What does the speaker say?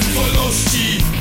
wolności